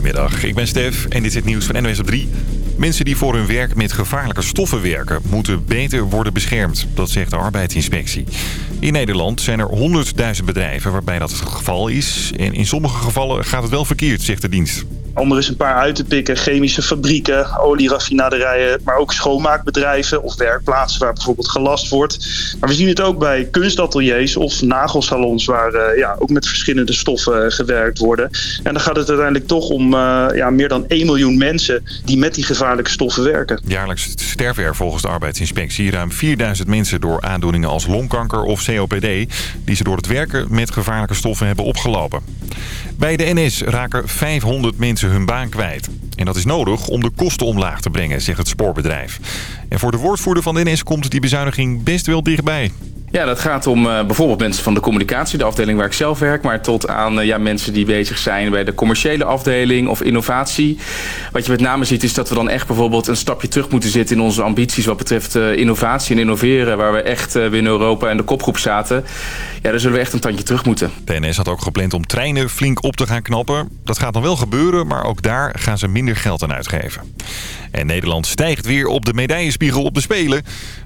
Goedemiddag, ik ben Stef en dit is het nieuws van NWS op 3. Mensen die voor hun werk met gevaarlijke stoffen werken... moeten beter worden beschermd, dat zegt de arbeidsinspectie. In Nederland zijn er 100.000 bedrijven waarbij dat het geval is. En in sommige gevallen gaat het wel verkeerd, zegt de dienst. Om er eens een paar uit te pikken, chemische fabrieken, olieraffinaderijen, maar ook schoonmaakbedrijven of werkplaatsen waar bijvoorbeeld gelast wordt. Maar we zien het ook bij kunstateliers of nagelsalons waar uh, ja, ook met verschillende stoffen uh, gewerkt worden. En dan gaat het uiteindelijk toch om uh, ja, meer dan 1 miljoen mensen die met die gevaarlijke stoffen werken. Jaarlijks sterven er volgens de arbeidsinspectie ruim 4000 mensen door aandoeningen als longkanker of COPD, die ze door het werken met gevaarlijke stoffen hebben opgelopen. Bij de NS raken 500 mensen hun baan kwijt. En dat is nodig om de kosten omlaag te brengen, zegt het spoorbedrijf. En voor de woordvoerder van de NS komt die bezuiniging best wel dichtbij. Ja, dat gaat om uh, bijvoorbeeld mensen van de communicatie, de afdeling waar ik zelf werk, maar tot aan uh, ja, mensen die bezig zijn bij de commerciële afdeling of innovatie. Wat je met name ziet is dat we dan echt bijvoorbeeld een stapje terug moeten zitten in onze ambities wat betreft uh, innovatie en innoveren, waar we echt binnen Europa in de kopgroep zaten. Ja, daar zullen we echt een tandje terug moeten. De NS had ook gepland om treinen flink op te gaan knappen. Dat gaat dan wel gebeuren, maar ook daar gaan ze minder geld aan uitgeven. En Nederland stijgt weer op de medaillespiegel op de Spelen.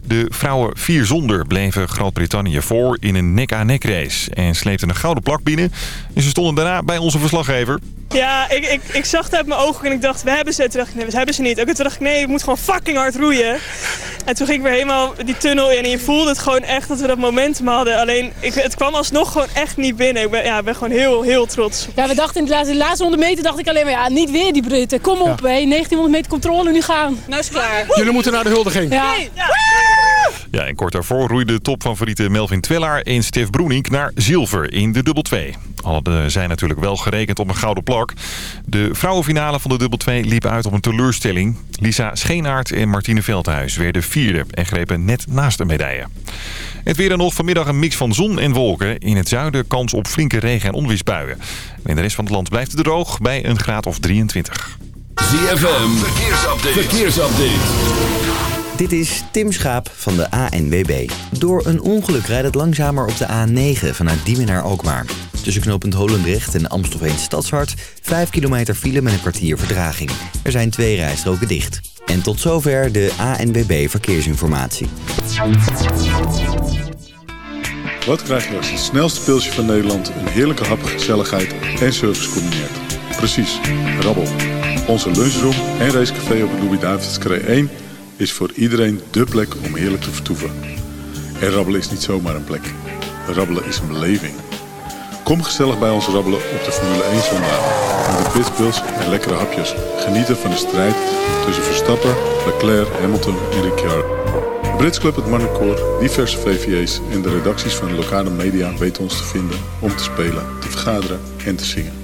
De vrouwen vier zonder bleven Groot-Brittannië voor in een nek-aan-nek race. En sleepten een gouden plak binnen. En ze stonden daarna bij onze verslaggever. Ja, ik, ik, ik zag het uit mijn ogen en ik dacht, we hebben ze. Toen dacht ik, nee, we hebben ze niet. Ook toen dacht ik, nee, we moeten gewoon fucking hard roeien. En toen ging ik weer helemaal die tunnel in en je voelde het gewoon echt dat we dat momentum hadden. Alleen, ik, het kwam alsnog gewoon echt niet binnen. Ik ben, ja, ik ben gewoon heel, heel trots. Ja, we dachten in de laatste, de laatste 100 meter dacht ik alleen maar, ja, niet weer die Britten. Kom op, ja. hé, 1900 meter controle, nu gaan. Nou is klaar. Jullie moeten naar de huldiging. Ja. ja. Ja, en kort daarvoor roeide topfavoriete Melvin Twellaar en Stef Broenink naar zilver in de dubbel 2. Hadden zijn natuurlijk wel gerekend op een gouden plak. De vrouwenfinale van de dubbel 2 liep uit op een teleurstelling. Lisa Scheenaert en Martine Veldhuis werden vierde en grepen net naast de medaille. Het weer dan nog vanmiddag een mix van zon en wolken. In het zuiden kans op flinke regen- en onweersbuien. In de rest van het land blijft het droog bij een graad of 23. ZFM, verkeersupdate. verkeersupdate. Dit is Tim Schaap van de ANWB. Door een ongeluk rijdt het langzamer op de A9 vanuit Diemen naar Alkmaar. Tussen knooppunt Holendrecht en Amstelveen Stadshart... 5 kilometer file met een kwartier verdraging. Er zijn twee rijstroken dicht. En tot zover de ANWB Verkeersinformatie. Wat krijg je als het snelste pilsje van Nederland... een heerlijke hap, gezelligheid en service combineert? Precies, rabbel. Onze lunchroom en racecafé op de Louis-David's 1 is voor iedereen dé plek om heerlijk te vertoeven. En rabbelen is niet zomaar een plek. Rabbelen is een beleving. Kom gezellig bij ons rabbelen op de Formule 1 zondag. Met de pitbulls en lekkere hapjes. Genieten van de strijd tussen Verstappen, Leclerc, Hamilton en Ricciardo. Brits Club, het Marnecoor, diverse VVA's en de redacties van de lokale media weten ons te vinden om te spelen, te vergaderen en te zingen.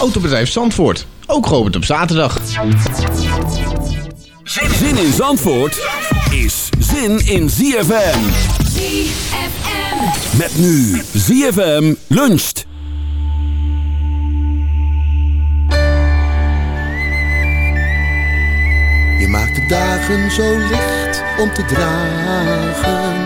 Autobedrijf Zandvoort, ook geopend op zaterdag. Zin in Zandvoort is zin in ZFM. ZFM. Met nu ZFM luncht. Je maakt de dagen zo licht om te dragen.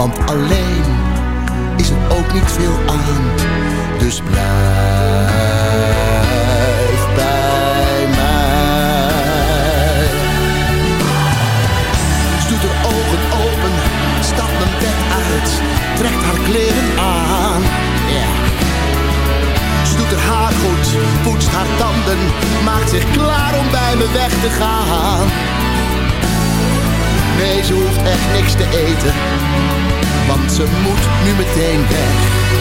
want alleen is er ook niet veel aan. Dus blijf bij mij. doet haar ogen open, stapt een bed uit, trekt haar kleren aan. Ze doet haar haar goed, poetst haar tanden, maakt zich klaar om bij me weg te gaan. Nee, ze hoeft echt niks te eten want ze moet nu meteen weg.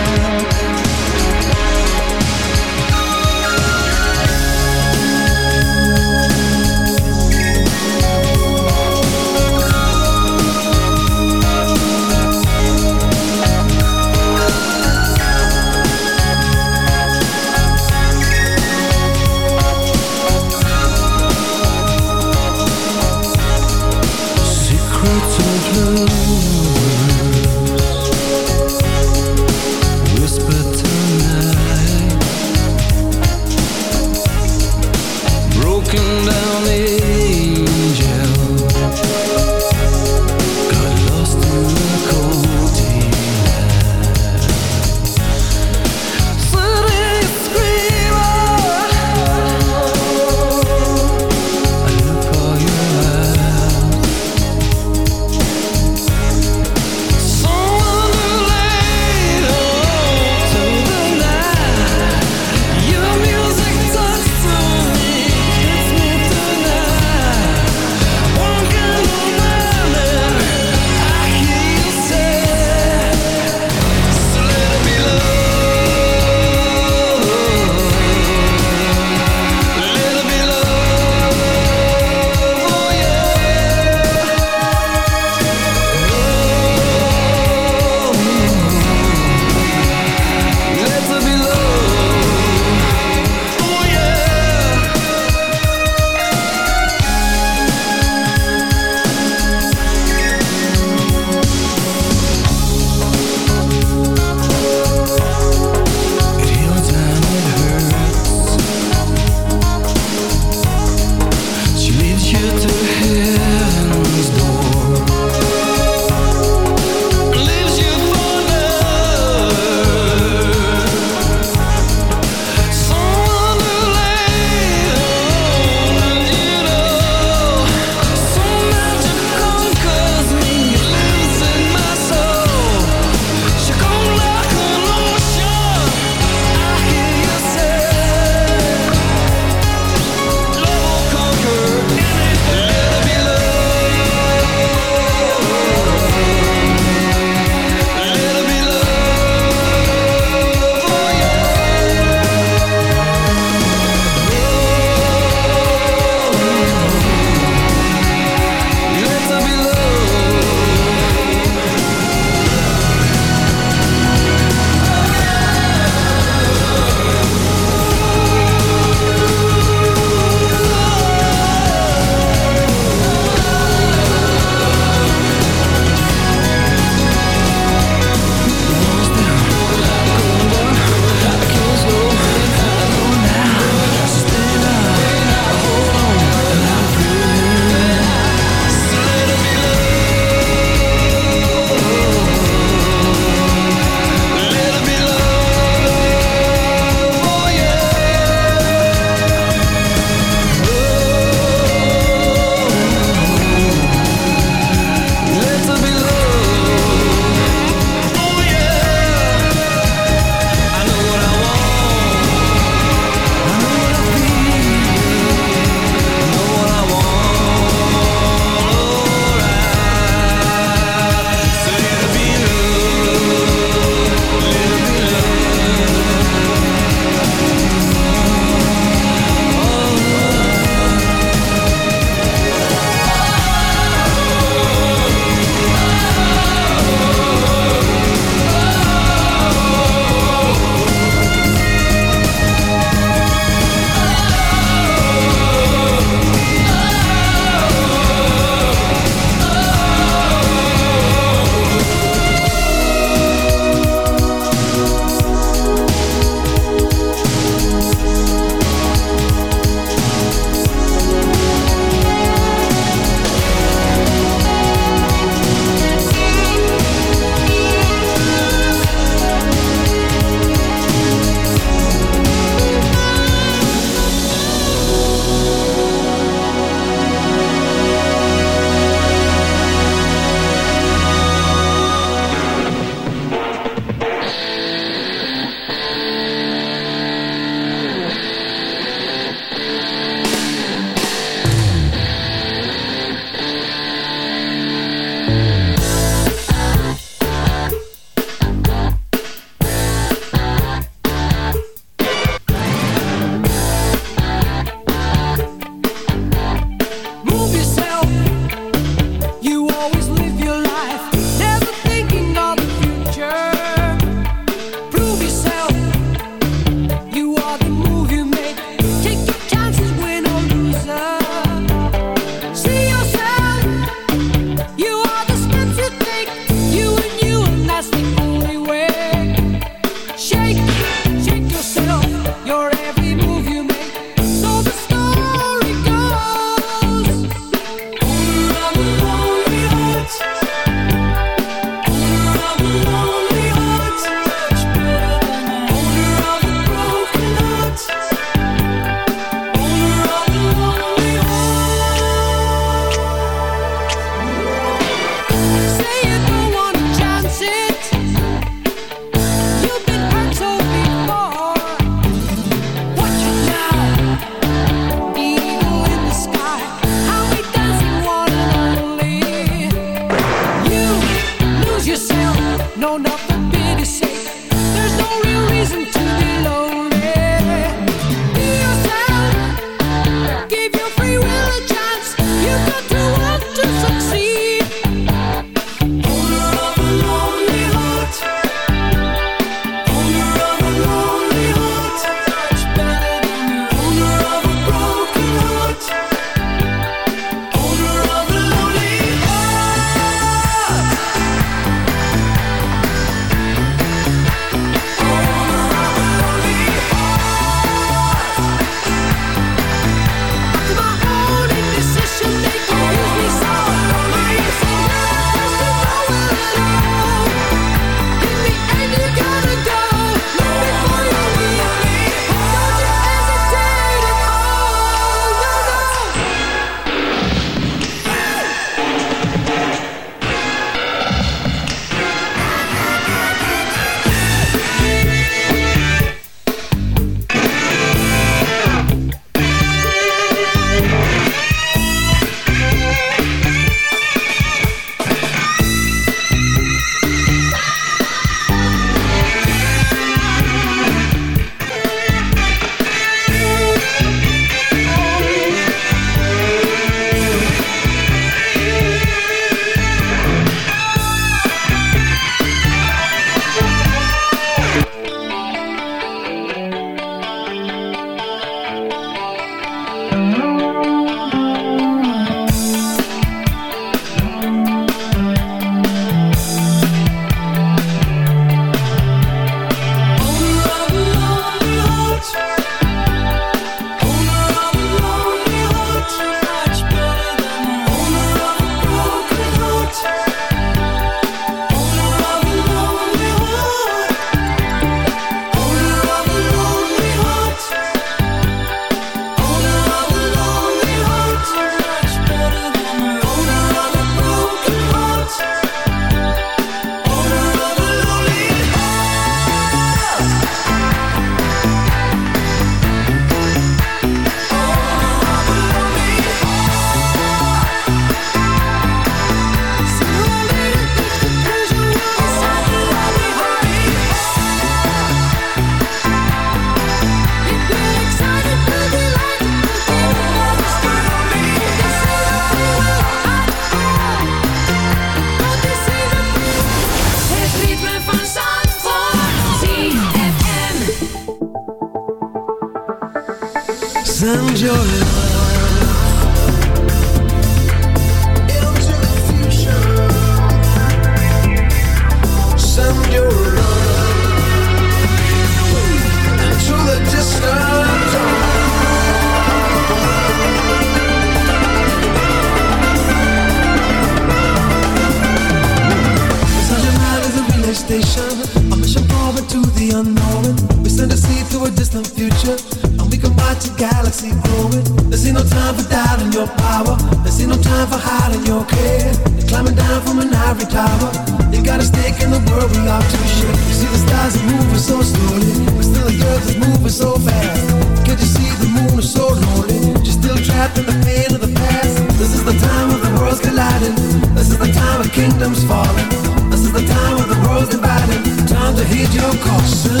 Okay, climbing down from an ivory tower. They got a stake in the world we love to share. You see the stars are moving so slowly, but still the earth is moving so fast. Can't you see the moon is so lonely? You're still trapped in the pain of the past. This is the time of the worlds colliding. This is the time of kingdoms falling. This is the time of the worlds dividing. Time to heed your call, soon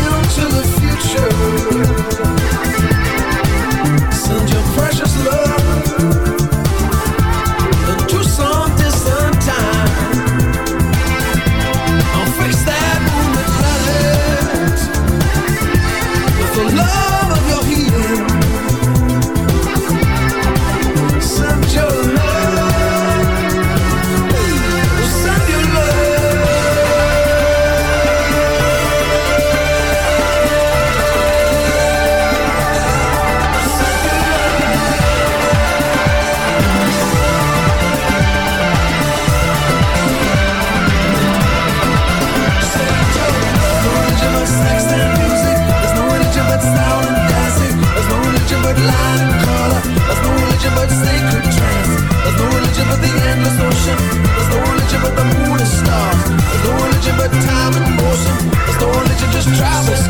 Into the future precious love. Travels.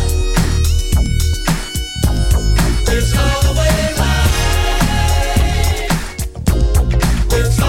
It's always way life. It's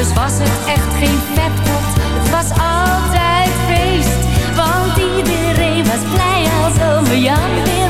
Thuis was het echt geen peptot, het was altijd feest. Want iedereen was blij als ome Jan weer